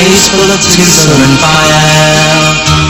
eyes full of tinsel and fire.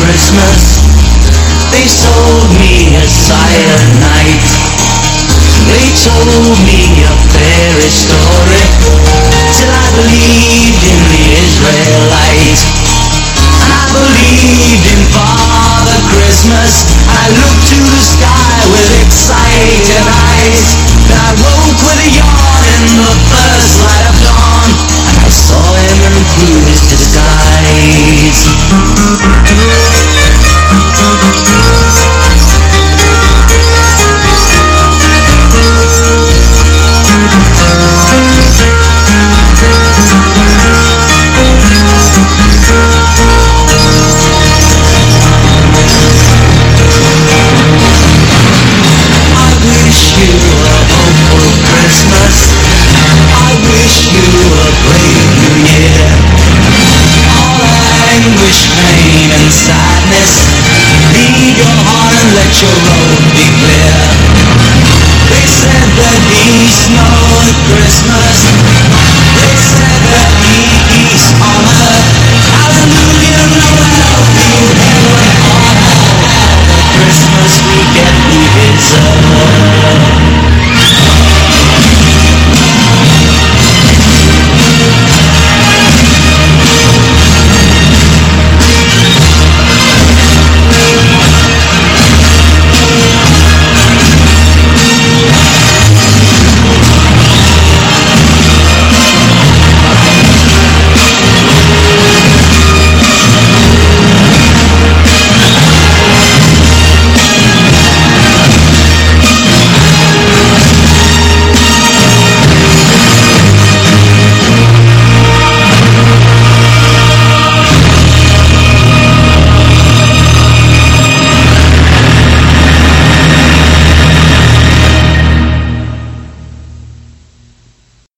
Christmas. They sold me me fairy story till I believed in the Israelite. And I believed in Father Christmas. I looked your only glare They said that it's not Christmas.